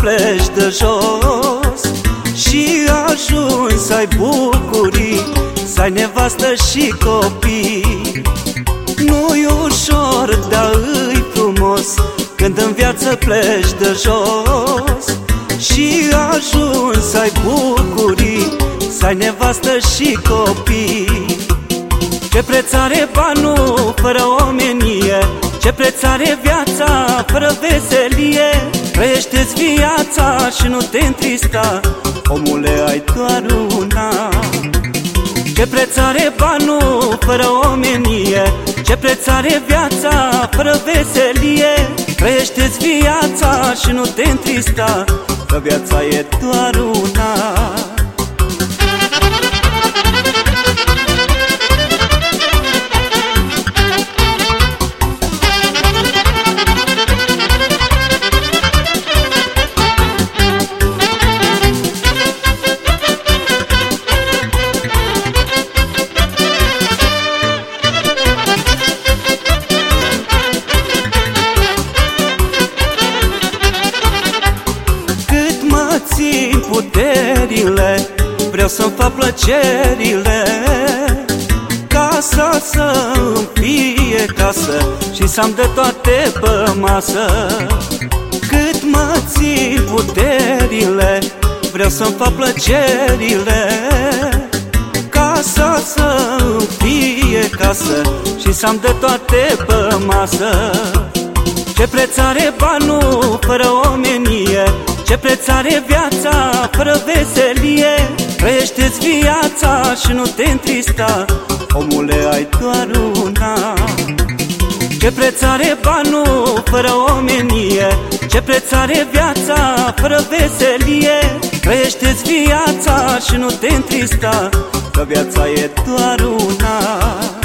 Când în viață pleci de jos Și ajungi să ai bucurii Să ai nevastă și copii. Nu-i ușor, dar îi frumos Când în viață pleci de jos Și ajungi să ai bucurii Să ai nevastă și copii. Ce preț are banul fără omenie Ce preț are viața fără veselie Trăiește-ți viața și nu te întrista Omule, ai doar una. Ce preț are banul fără omenie? Ce preț are viața fără veselie? Trăiește-ți viața și nu te întrista Că viața e doar una puterile Vreau să-mi fac plăcerile. Casa să-mi fie casă Și să-mi dă toate pe masă. Cât mă țin puterile Vreau să-mi fac plăcerile. Casa să-mi fie casă Și să-mi dă toate pe masă. Ce preț are banul fără omenie ce preț are viața fără veselie? Trăiește-ți viața și nu te întrista. Omule, ai doar una. Ce preț are banul fără omenie? Ce preț are viața fără veselie? Trăiește-ți viața și nu te întrista Că viața e doar una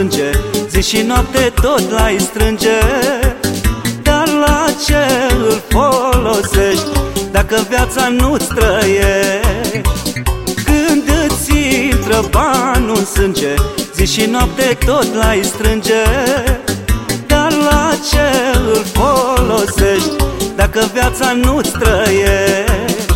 sânge Zi și noapte tot l-ai strânge. Dar la ce îl folosești Dacă viața nu-ți trăiești? Când îți intră banul în sânge Zi și noapte tot l-ai strânge. Dar la ce îl folosești Dacă viața nu-ți trăiești?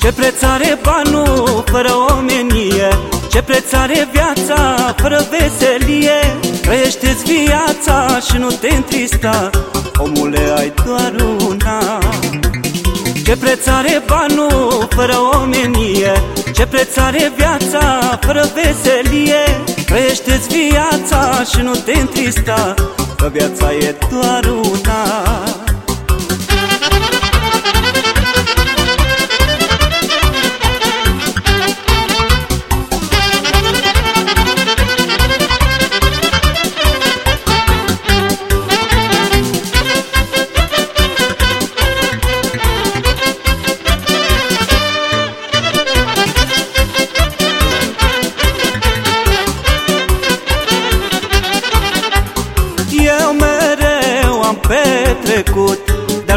Ce preț are banul fără omenie ce preț are viața fără veselie? Trăiește-ți viața și nu te întrista. Omule, ai doar una. Ce preț are banul fără omenie? Ce preț are viața fără veselie? Trăiește-ți viața și nu te întrista Că viața e doar una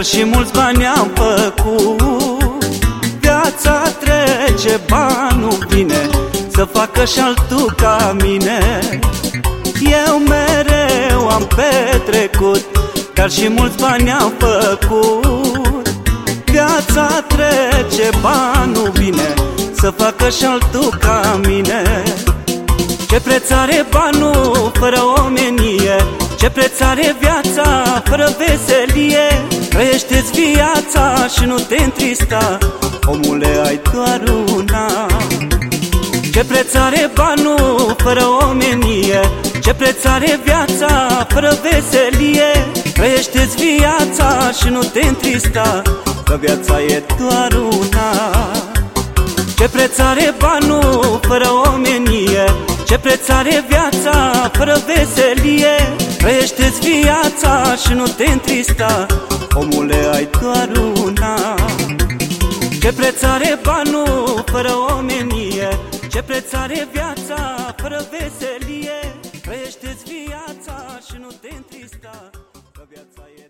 Dar și mulți bani am făcut. Viața trece, banul vine Să facă și altul ca mine. Eu mereu am petrecut Dar și mulți bani am făcut. Viața trece, banul vine Să facă și altul ca mine. Ce preț are banul fără omenie ce preț are viața fără veselie? Trăiește-ți viața și nu te întrista. Omule, ai doar una. Ce preț are banul fără omenie? Ce preț are viața fără veselie? Trăiește-ți viața și nu te întrista Că viața e doar una. Ce preț are banul fără omenie? Ce preț are viața fără veselie Trăiește-ți viața și nu te întrista Omule, ai doar una. Ce preț are banul fără omenie? Ce preț are viața fără veselie? Trăiește-ți viața și nu te întrista Că viața e